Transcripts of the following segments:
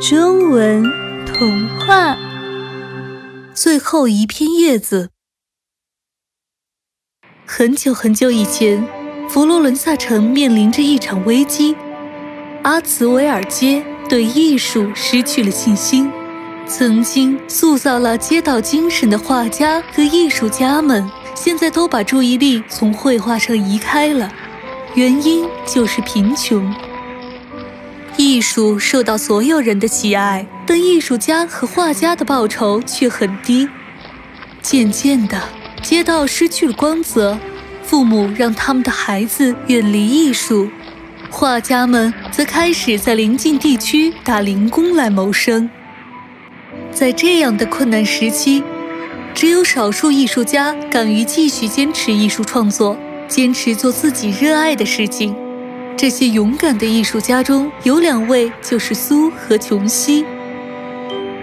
中文童话《最后一片叶子》。很久很久以前，佛罗伦萨城面临着一场危机。阿茨维尔街对艺术失去了信心，曾经塑造了街道精神的画家和艺术家们，现在都把注意力从绘画上移开了，原因就是贫穷。艺术受到所有人的喜爱，但艺术家和画家的报酬却很低。渐渐的，街道失去了光泽，父母让他们的孩子远离艺术，画家们则开始在邻近地区打零工来谋生。在这样的困难时期，只有少数艺术家敢于继续坚持艺术创作，坚持做自己热爱的事情。这些勇敢的艺术家中有两位，就是苏和琼西。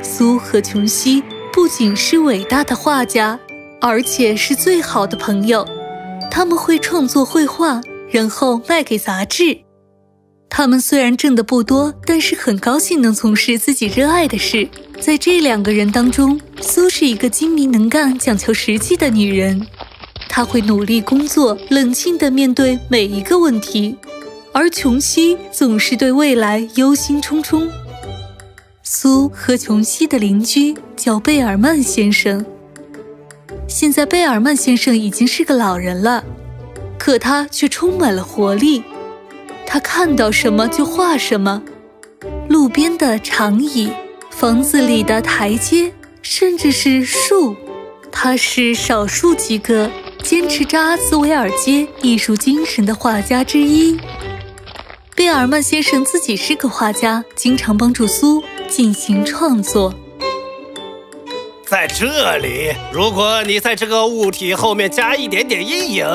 苏和琼西不仅是伟大的画家，而且是最好的朋友。他们会创作绘画，然后卖给杂志。他们虽然挣得不多，但是很高兴能从事自己热爱的事。在这两个人当中，苏是一个精明能干、讲求实际的女人。她会努力工作，冷静地面对每一个问题。而琼西总是对未来忧心忡忡。苏和琼西的邻居叫贝尔曼先生。现在贝尔曼先生已经是个老人了，可他却充满了活力。他看到什么就画什么，路边的长椅，房子里的台阶，甚至是树。他是少数几个坚持着阿兹维尔街艺术精神的画家之一。贝尔曼先生自己是个画家，经常帮助苏进行创作。在这里，如果你在这个物体后面加一点点阴影，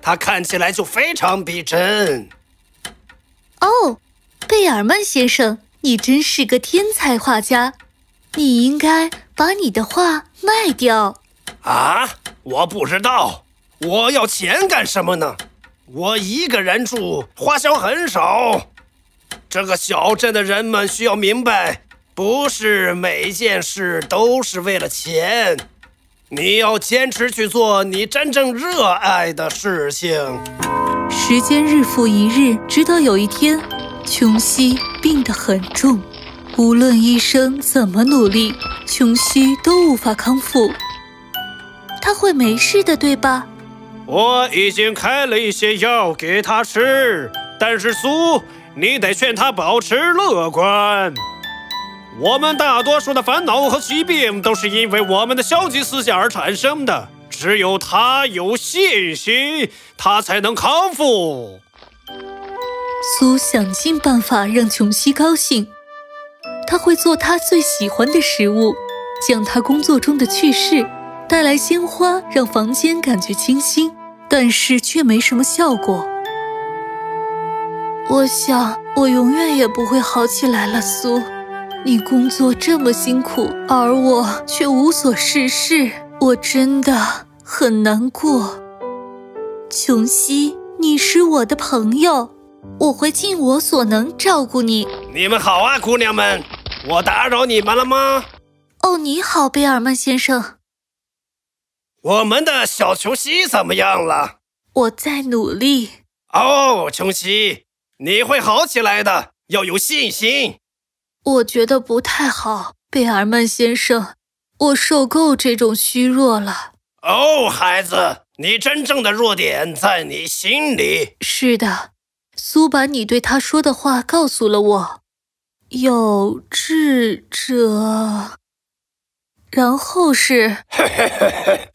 它看起来就非常逼真。哦，贝尔曼先生，你真是个天才画家，你应该把你的画卖掉。啊，我不知道，我要钱干什么呢？我一个人住，花销很少。这个小镇的人们需要明白，不是每件事都是为了钱。你要坚持去做你真正热爱的事情。时间日复一日，直到有一天，琼西病得很重，无论医生怎么努力，琼西都无法康复。他会没事的，对吧？我已经开了一些药给他吃，但是苏，你得劝他保持乐观。我们大多数的烦恼和疾病都是因为我们的消极思想而产生的。只有他有信心，他才能康复。苏想尽办法让琼西高兴，他会做他最喜欢的食物，讲他工作中的趣事，带来鲜花，让房间感觉清新。但是却没什么效果。我想我永远也不会好起来了，苏。你工作这么辛苦，而我却无所事事，我真的很难过。琼西，你是我的朋友，我会尽我所能照顾你。你们好啊，姑娘们，我打扰你们了吗？哦，你好，贝尔曼先生。我们的小琼西怎么样了？我在努力。哦，琼西，你会好起来的，要有信心。我觉得不太好，贝尔曼先生，我受够这种虚弱了。哦，孩子，你真正的弱点在你心里。是的，苏把你对他说的话告诉了我。有志者。然后是，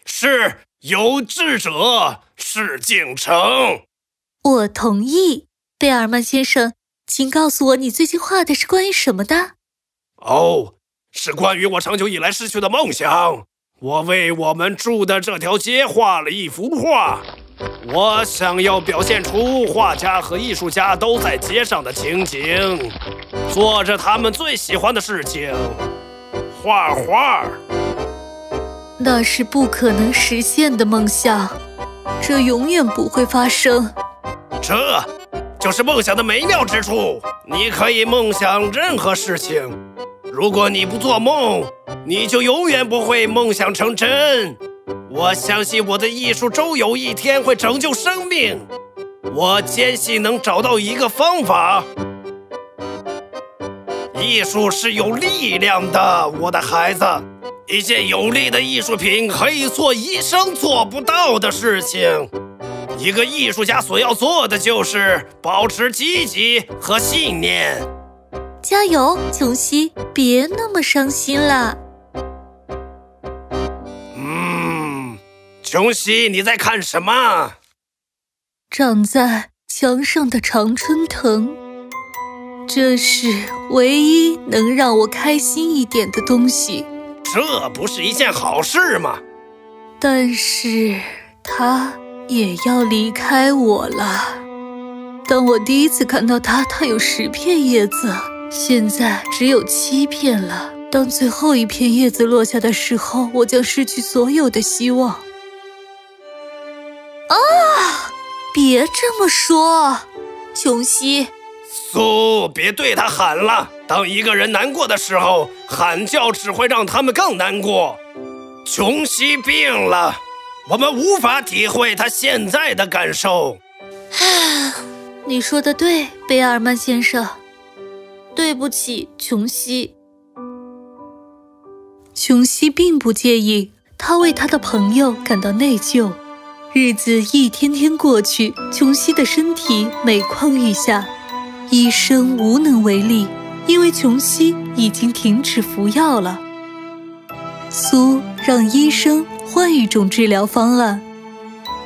是有志者事竟成。我同意，贝尔曼先生，请告诉我你最近画的是关于什么的？哦，是关于我长久以来失去的梦想。我为我们住的这条街画了一幅画，我想要表现出画家和艺术家都在街上的情景，做着他们最喜欢的事情。画画，那是不可能实现的梦想，这永远不会发生。这就是梦想的美妙之处，你可以梦想任何事情。如果你不做梦，你就永远不会梦想成真。我相信我的艺术终有一天会拯救生命。我坚信能找到一个方法。艺术是有力量的，我的孩子。一件有力的艺术品可以做医生做不到的事情。一个艺术家所要做的就是保持积极和信念。加油，琼西，别那么伤心了。嗯，琼西，你在看什么？长在墙上的常春藤。这是唯一能让我开心一点的东西。这不是一件好事吗？但是他也要离开我了。当我第一次看到它，它有十片叶子，现在只有七片了。当最后一片叶子落下的时候，我将失去所有的希望。啊！别这么说，琼西。苏，别对他喊了。当一个人难过的时候，喊叫只会让他们更难过。琼西病了，我们无法体会他现在的感受。你说的对，贝尔曼先生。对不起，琼西。琼西并不介意，他为他的朋友感到内疚。日子一天天过去，琼西的身体每况愈下。医生无能为力，因为琼西已经停止服药了。苏让医生换一种治疗方案，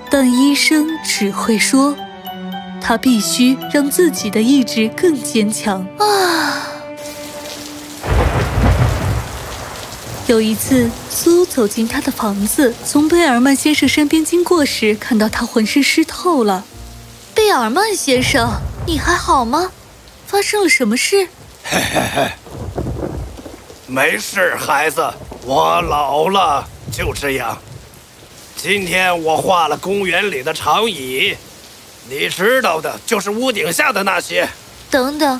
但医生只会说，他必须让自己的意志更坚强啊。有一次，苏走进他的房子，从贝尔曼先生身边经过时，看到他浑身湿透了。贝尔曼先生。你还好吗？发生了什么事？嘿嘿嘿，没事，孩子，我老了，就这样。今天我画了公园里的长椅，你知道的，就是屋顶下的那些。等等，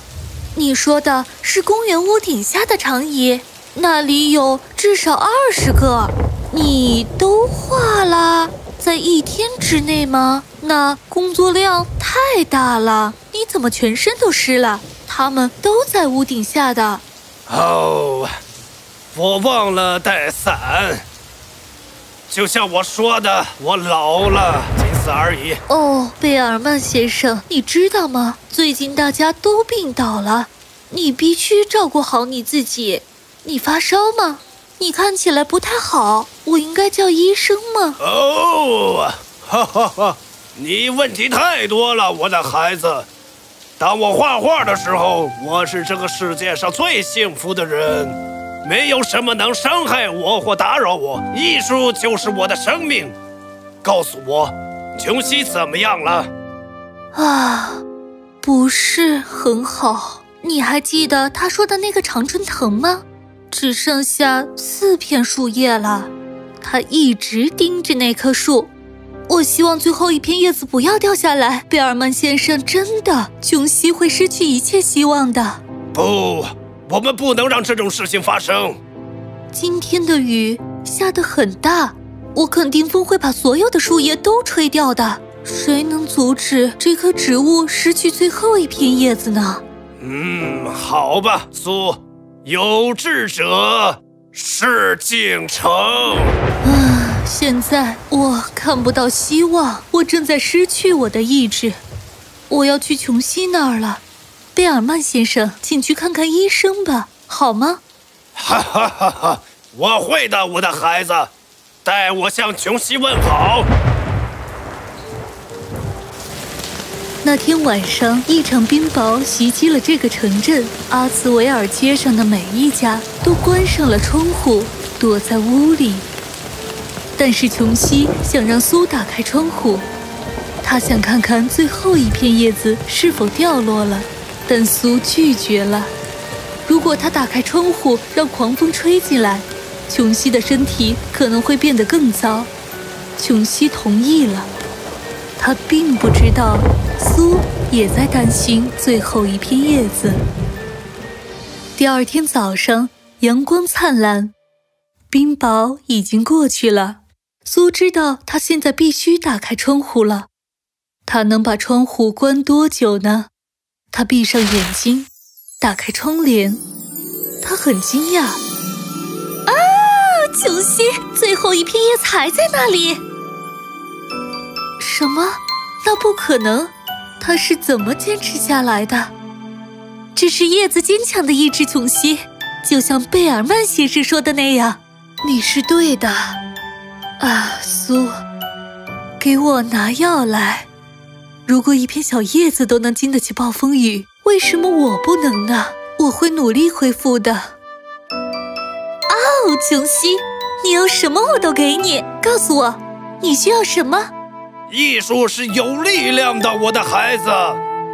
你说的是公园屋顶下的长椅？那里有至少二十个，你都画了？在一天之内吗？那工作量太大了。你怎么全身都湿了？他们都在屋顶下的。哦，我忘了带伞。就像我说的，我老了，仅此而已。哦，贝尔曼先生，你知道吗？最近大家都病倒了，你必须照顾好你自己。你发烧吗？你看起来不太好，我应该叫医生吗？哦，哈哈哈！你问题太多了，我的孩子。当我画画的时候，我是这个世界上最幸福的人，没有什么能伤害我或打扰我。艺术就是我的生命。告诉我，琼西怎么样了？啊，不是很好。你还记得他说的那个常春藤吗？只剩下四片树叶了，他一直盯着那棵树。我希望最后一片叶子不要掉下来，贝尔曼先生。真的，琼西会失去一切希望的。不，我们不能让这种事情发生。今天的雨下得很大，我肯定风会把所有的树叶都吹掉的。谁能阻止这棵植物失去最后一片叶子呢？嗯，好吧，苏。有志者事竟成。啊，现在我看不到希望，我正在失去我的意志。我要去琼西那儿了，贝尔曼先生，请去看看医生吧，好吗？哈哈哈哈！我会的，我的孩子，代我向琼西问好。那天晚上，一场冰雹袭击了这个城镇。阿茨维尔街上的每一家都关上了窗户，躲在屋里。但是琼西想让苏打开窗户，他想看看最后一片叶子是否掉落了。但苏拒绝了。如果他打开窗户，让狂风吹进来，琼西的身体可能会变得更糟。琼西同意了。他并不知道。苏也在担心最后一片叶子。第二天早上，阳光灿烂，冰雹已经过去了。苏知道他现在必须打开窗户了。他能把窗户关多久呢？他闭上眼睛，打开窗帘。他很惊讶。啊，琼西，最后一片叶子还在那里。什么？那不可能！他是怎么坚持下来的？这是叶子坚强的意志，琼西。就像贝尔曼先生说的那样，你是对的。啊，苏，给我拿药来。如果一片小叶子都能经得起暴风雨，为什么我不能呢？我会努力恢复的。哦，琼西，你要什么我都给你。告诉我，你需要什么？艺术是有力量的，我的孩子。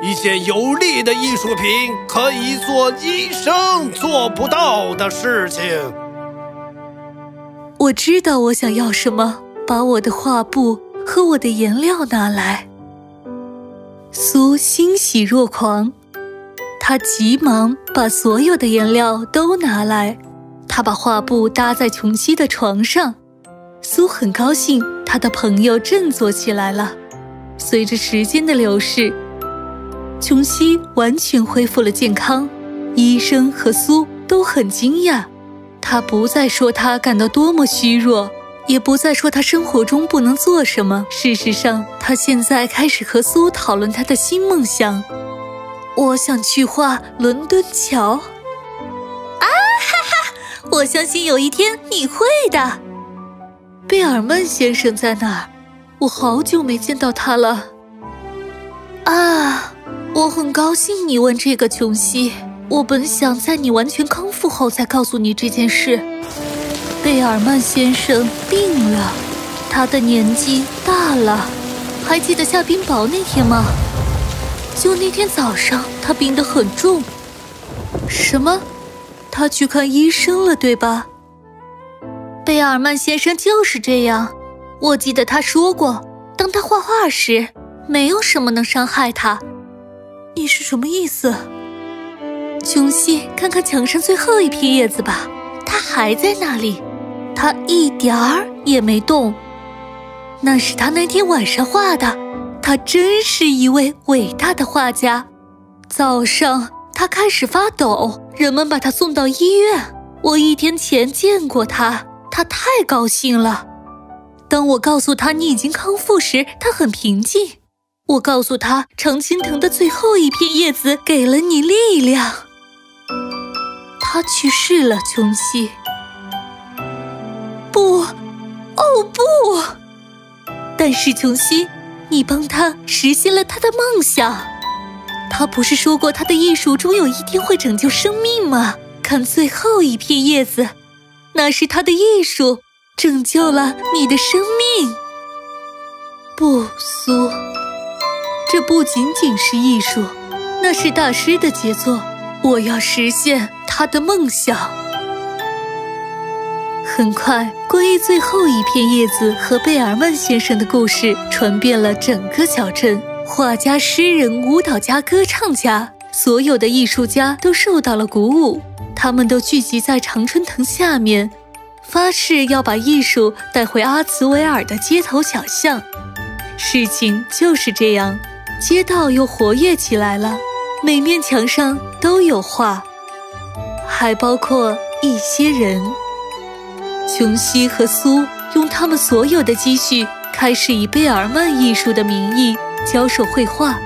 一件有力的艺术品可以做医生做不到的事情。我知道我想要什么，把我的画布和我的颜料拿来。苏欣喜若狂，他急忙把所有的颜料都拿来。他把画布搭在琼西的床上。苏很高兴，他的朋友振作起来了。随着时间的流逝，琼西完全恢复了健康。医生和苏都很惊讶。他不再说他感到多么虚弱。也不再说他生活中不能做什么。事实上，他现在开始和苏讨论他的新梦想。我想去画伦敦桥。啊哈哈！我相信有一天你会的。贝尔曼先生在哪儿？我好久没见到他了。啊，我很高兴你问这个，琼西。我本想在你完全康复后再告诉你这件事。贝尔曼先生病了，他的年纪大了。还记得下冰雹那天吗？就那天早上，他病得很重。什么？他去看医生了，对吧？贝尔曼先生就是这样。我记得他说过，当他画画时，没有什么能伤害他。你是什么意思？琼西，看看墙上最后一片叶子吧，它还在那里。它一点儿也没动，那是他那天晚上画的。他真是一位伟大的画家。早上他开始发抖，人们把他送到医院。我一天前见过他，他太高兴了。当我告诉他你已经康复时，他很平静。我告诉他常青藤的最后一片叶子给了你力量。他去世了，琼西。不，哦不！但是琼西，你帮他实现了他的梦想。他不是说过他的艺术终有一天会拯救生命吗？看最后一片叶子，那是他的艺术拯救了你的生命。不，苏，这不仅仅是艺术，那是大师的杰作。我要实现他的梦想。很快，关于最后一片叶子和贝尔曼先生的故事传遍了整个小镇。画家、诗人、舞蹈家、歌唱家，所有的艺术家都受到了鼓舞。他们都聚集在常春藤下面，发誓要把艺术带回阿茨维尔的街头小巷。事情就是这样，街道又活跃起来了，每面墙上都有画，还包括一些人。琼西和苏用他们所有的积蓄，开始以贝尔曼艺术的名义教授绘画。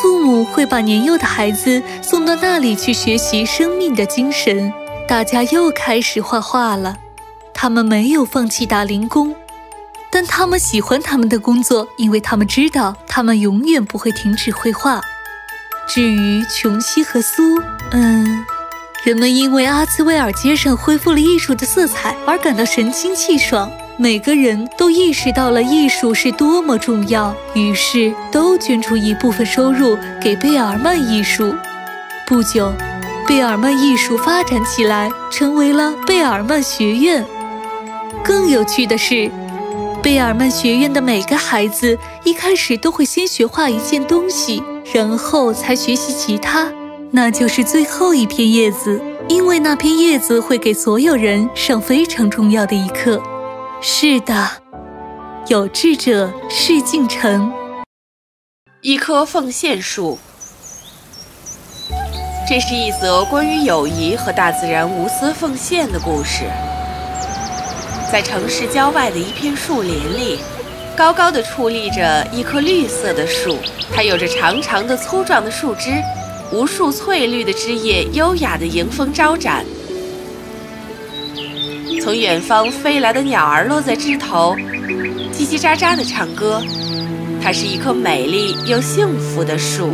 父母会把年幼的孩子送到那里去学习生命的精神。大家又开始画画了。他们没有放弃打零工，但他们喜欢他们的工作，因为他们知道他们永远不会停止绘画。至于琼西和苏，嗯。人们因为阿兹威尔街上恢复了艺术的色彩而感到神清气爽，每个人都意识到了艺术是多么重要，于是都捐出一部分收入给贝尔曼艺术。不久，贝尔曼艺术发展起来，成为了贝尔曼学院。更有趣的是，贝尔曼学院的每个孩子一开始都会先学画一件东西，然后才学习其他。那就是最后一片叶子。因为那片叶子会给所有人上非常重要的一课。是的，有志者事竟成。一棵奉献树，这是一则关于友谊和大自然无私奉献的故事。在城市郊外的一片树林里。高高的矗立着一棵绿色的树，它有着长长的、粗壮的树枝，无数翠绿的枝叶优雅的迎风招展。从远方飞来的鸟儿落在枝头，叽叽喳喳地唱歌。它是一棵美丽又幸福的树。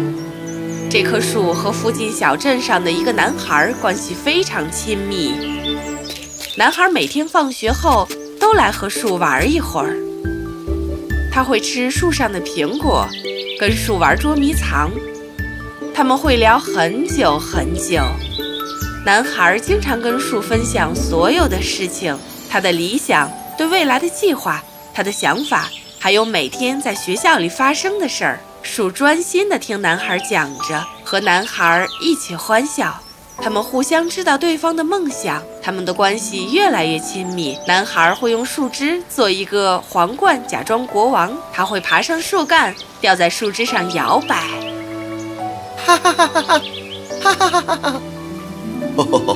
这棵树和附近小镇上的一个男孩关系非常亲密。男孩每天放学后都来和树玩一会儿。他会吃树上的苹果，跟树玩捉迷藏。他们会聊很久很久。男孩经常跟树分享所有的事情，他的理想、对未来的计划、他的想法，还有每天在学校里发生的事儿。树专心地听男孩讲着，和男孩一起欢笑。他们互相知道对方的梦想，他们的关系越来越亲密。男孩会用树枝做一个皇冠，假装国王。他会爬上树干，吊在树枝上摇摆。哈哈哈哈哈！哈哈哈哈哈！哈哈哈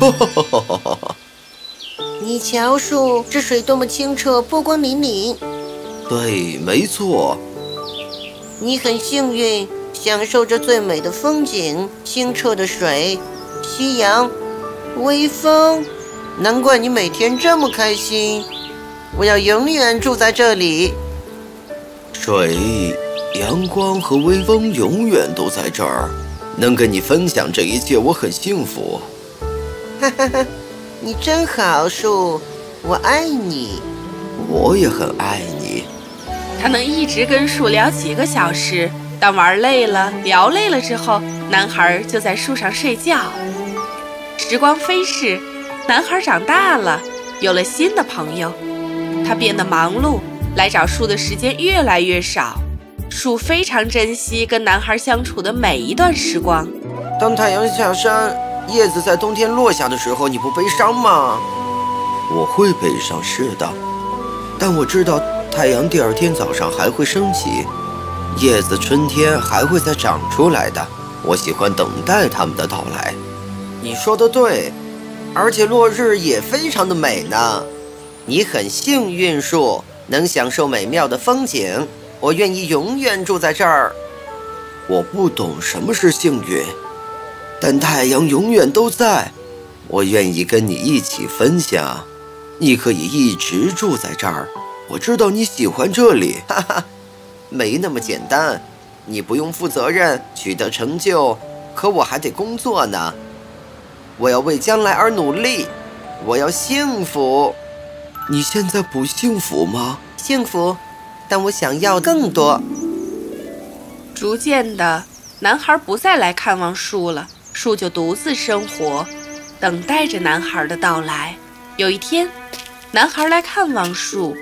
哈哈！哈哈！你瞧，树，这水多么清澈，波光粼粼。对，没错。你很幸运。享受着最美的风景，清澈的水，夕阳，微风，难怪你每天这么开心。我要永远住在这里。水、阳光和微风永远都在这儿，能跟你分享这一切，我很幸福。哈哈哈，你真好，树，我爱你。我也很爱你。他能一直跟树聊几个小时。当玩累了、聊累了之后，男孩就在树上睡觉。时光飞逝，男孩长大了，有了新的朋友。他变得忙碌，来找树的时间越来越少。树非常珍惜跟男孩相处的每一段时光。当太阳下山，叶子在冬天落下的时候，你不悲伤吗？我会悲伤，是的。但我知道，太阳第二天早上还会升起。叶子春天还会再长出来的，我喜欢等待它们的到来。你说的对，而且落日也非常的美呢。你很幸运，树能享受美妙的风景。我愿意永远住在这儿。我不懂什么是幸运，但太阳永远都在。我愿意跟你一起分享。你可以一直住在这儿。我知道你喜欢这里。哈哈。没那么简单，你不用负责任，取得成就，可我还得工作呢。我要为将来而努力，我要幸福。你现在不幸福吗？幸福，但我想要更多。逐渐的，男孩不再来看望树了，树就独自生活，等待着男孩的到来。有一天，男孩来看望树。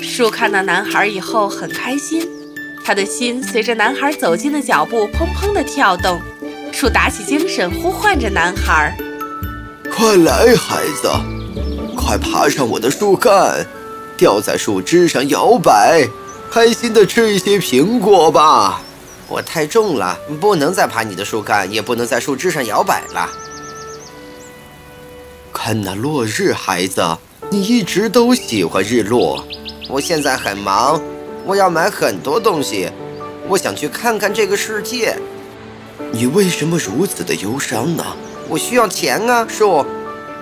树看到男孩以后很开心，他的心随着男孩走近的脚步砰砰地跳动。树打起精神，呼唤着男孩：“快来，孩子，快爬上我的树干，吊在树枝上摇摆，开心的吃一些苹果吧。”我太重了，不能再爬你的树干，也不能在树枝上摇摆了。看那落日，孩子，你一直都喜欢日落。我现在很忙，我要买很多东西，我想去看看这个世界。你为什么如此的忧伤呢？我需要钱啊，树，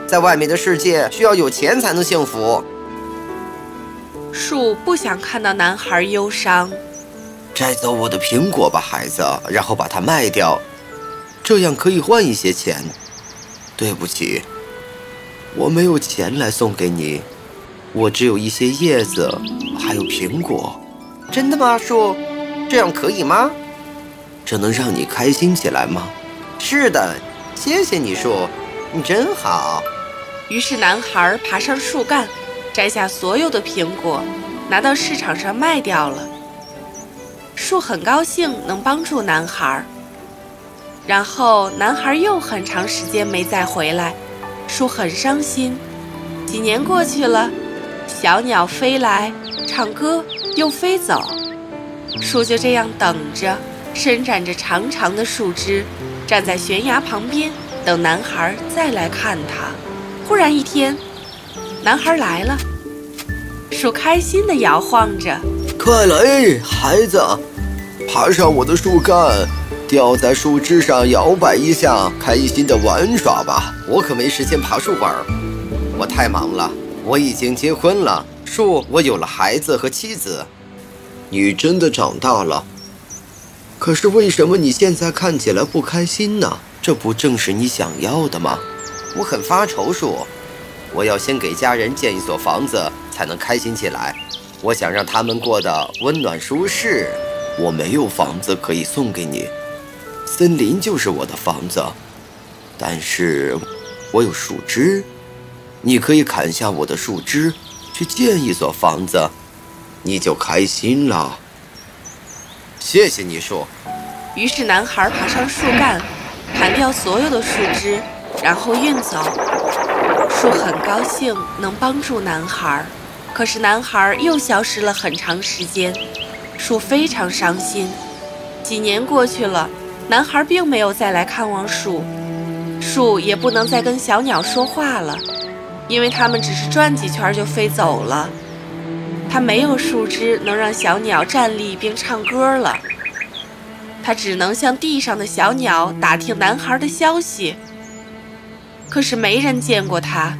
在外面的世界需要有钱才能幸福。树不想看到男孩忧伤。摘走我的苹果吧，孩子，然后把它卖掉，这样可以换一些钱。对不起，我没有钱来送给你。我只有一些叶子，还有苹果。真的吗，树？这样可以吗？这能让你开心起来吗？是的，谢谢你，树，你真好。于是男孩爬上树干，摘下所有的苹果，拿到市场上卖掉了。树很高兴能帮助男孩。然后男孩又很长时间没再回来，树很伤心。几年过去了，小鸟飞来，唱歌又飞走，树就这样等着，伸展着长长的树枝，站在悬崖旁边，等男孩再来看它。忽然一天，男孩来了，树开心地摇晃着，快来，孩子，爬上我的树干。吊在树枝上摇摆一下，开心的玩耍吧！我可没时间爬树玩，我太忙了。我已经结婚了，树，我有了孩子和妻子。你真的长大了，可是为什么你现在看起来不开心呢？这不正是你想要的吗？我很发愁，树，我要先给家人建一所房子，才能开心起来。我想让他们过得温暖舒适。我没有房子可以送给你。森林就是我的房子，但是我有树枝，你可以砍下我的树枝，去建一所房子，你就开心了。谢谢你，树。于是男孩爬上树干，砍掉所有的树枝，然后运走。树很高兴能帮助男孩，可是男孩又消失了很长时间，树非常伤心。几年过去了。男孩并没有再来看望树，树也不能再跟小鸟说话了，因为它们只是转几圈就飞走了。它没有树枝能让小鸟站立并唱歌了，它只能向地上的小鸟打听男孩的消息。可是没人见过它，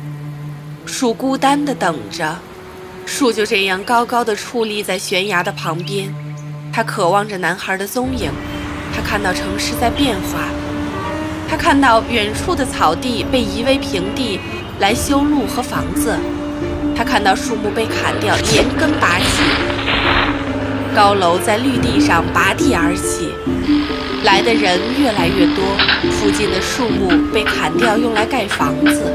树孤单地等着。树就这样高高的矗立在悬崖的旁边，它渴望着男孩的踪影。他看到城市在变化，他看到远处的草地被夷为平地来修路和房子，他看到树木被砍掉连根拔起，高楼在绿地上拔地而起，来的人越来越多，附近的树木被砍掉用来盖房子，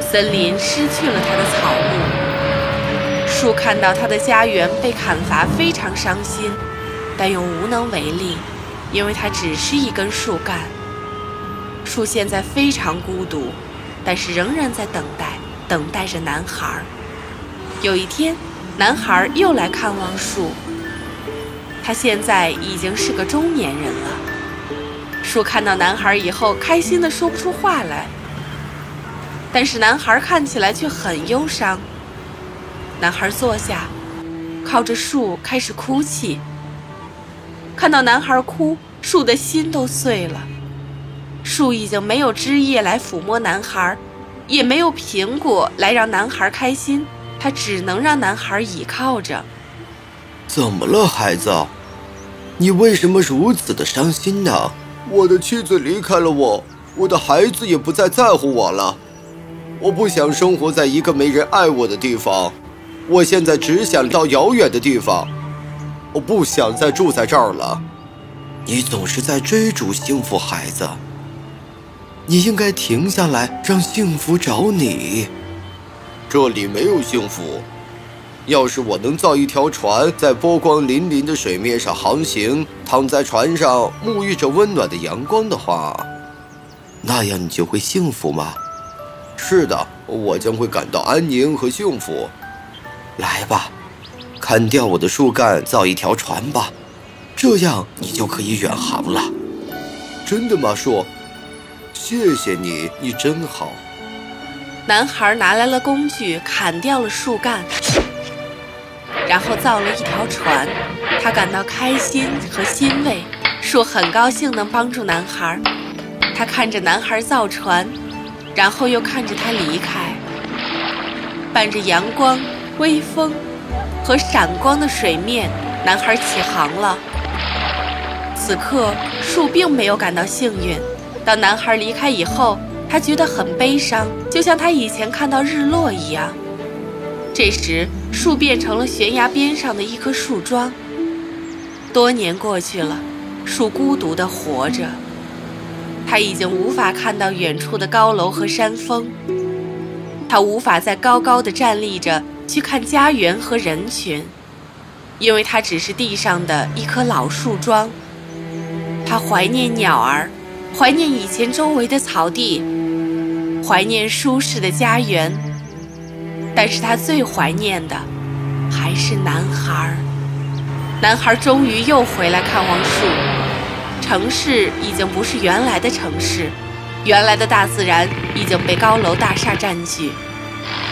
森林失去了它的草木，树看到它的家园被砍伐非常伤心，但又无能为力。因为它只是一根树干，树现在非常孤独，但是仍然在等待，等待着男孩。有一天，男孩又来看望树。他现在已经是个中年人了。树看到男孩以后，开心的说不出话来。但是男孩看起来却很忧伤。男孩坐下，靠着树开始哭泣。看到男孩哭，树的心都碎了。树已经没有枝叶来抚摸男孩，也没有苹果来让男孩开心，他只能让男孩倚靠着。怎么了，孩子？你为什么如此的伤心呢？我的妻子离开了我，我的孩子也不再在乎我了。我不想生活在一个没人爱我的地方，我现在只想到遥远的地方。我不想再住在这儿了。你总是在追逐幸福，孩子。你应该停下来，让幸福找你。这里没有幸福。要是我能造一条船，在波光粼粼的水面上航行，躺在船上沐浴着温暖的阳光的话，那样你就会幸福吗？是的，我将会感到安宁和幸福。来吧。砍掉我的树干，造一条船吧，这样你就可以远航了。真的吗，树？谢谢你，你真好。男孩拿来了工具，砍掉了树干，然后造了一条船。他感到开心和欣慰。树很高兴能帮助男孩。他看着男孩造船，然后又看着他离开。伴着阳光，微风。和闪光的水面，男孩起航了。此刻，树并没有感到幸运。当男孩离开以后，他觉得很悲伤，就像他以前看到日落一样。这时，树变成了悬崖边上的一棵树桩。多年过去了，树孤独地活着。他已经无法看到远处的高楼和山峰，他无法再高高的站立着。去看家园和人群，因为它只是地上的一棵老树桩。他怀念鸟儿，怀念以前周围的草地，怀念舒适的家园。但是他最怀念的还是男孩。男孩终于又回来看望树。城市已经不是原来的城市，原来的大自然已经被高楼大厦占据，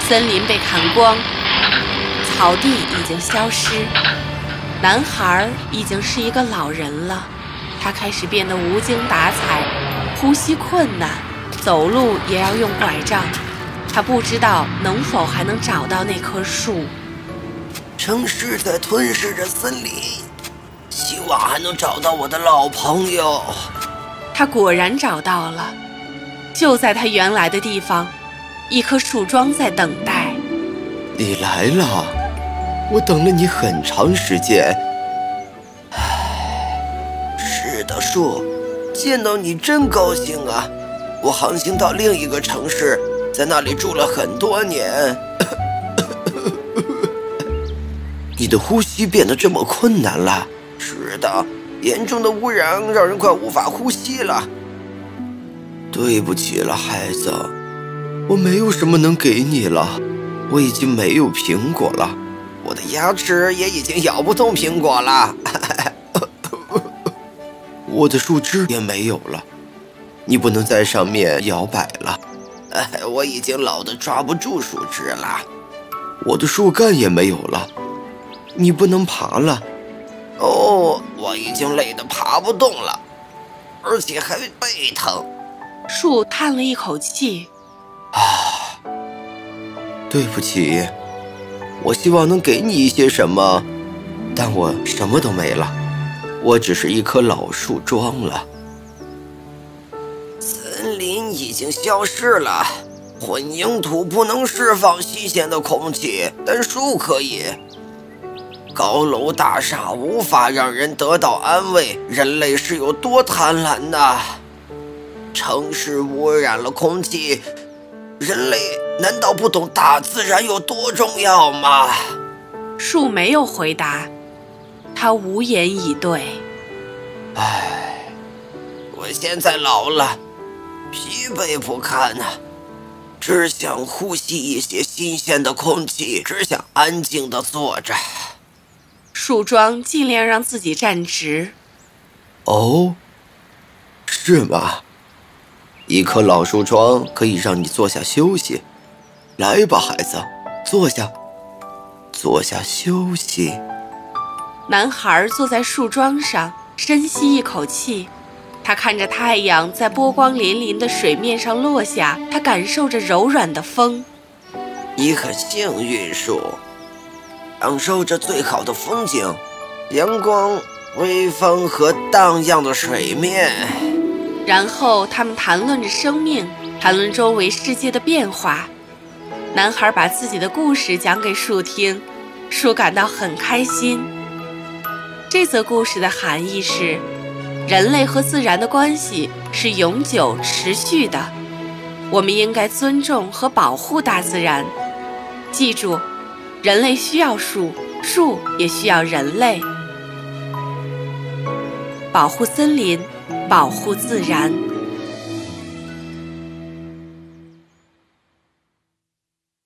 森林被砍光，草地已经消失。男孩已经是一个老人了，他开始变得无精打采，呼吸困难，走路也要用拐杖。他不知道能否还能找到那棵树。城市在吞噬着森林，希望还能找到我的老朋友。他果然找到了，就在他原来的地方，一棵树桩在等待。你来了，我等了你很长时间。唉，是的，树，见到你真高兴啊！我航行到另一个城市，在那里住了很多年。你的呼吸变得这么困难了？是的，严重的污染让人快无法呼吸了。对不起了，孩子，我没有什么能给你了。我已经没有苹果了，我的牙齿也已经咬不动苹果了。我的树枝也没有了，你不能在上面摇摆了。我已经老得抓不住树枝了。我的树干也没有了。你不能爬了，哦，我已经累得爬不动了，而且还背疼。树叹了一口气，啊，对不起，我希望能给你一些什么，但我什么都没了，我只是一棵老树桩了。已经消失了，混凝土不能释放新鲜的空气，但树可以。高楼大厦无法让人得到安慰，人类是有多贪婪呐！城市污染了空气，人类难道不懂大自然有多重要吗？树没有回答，他无言以对。唉，我现在老了，疲惫不堪呐，只想呼吸一些新鲜的空气，只想安静的坐着。树桩尽量让自己站直。哦，是吗？一棵老树桩可以让你坐下休息。来吧，孩子，坐下，坐下休息。男孩坐在树桩上，深吸一口气。他看着太阳在波光粼粼的水面上落下，他感受着柔软的风。你很幸运，树。享受着最好的风景，阳光、微风和荡漾的水面。然后他们谈论着生命，谈论周围世界的变化。男孩把自己的故事讲给树听，树感到很开心。这则故事的含义是：人类和自然的关系是永久持续的，我们应该尊重和保护大自然。记住。人类需要树，树也需要人类。保护森林，保护自然。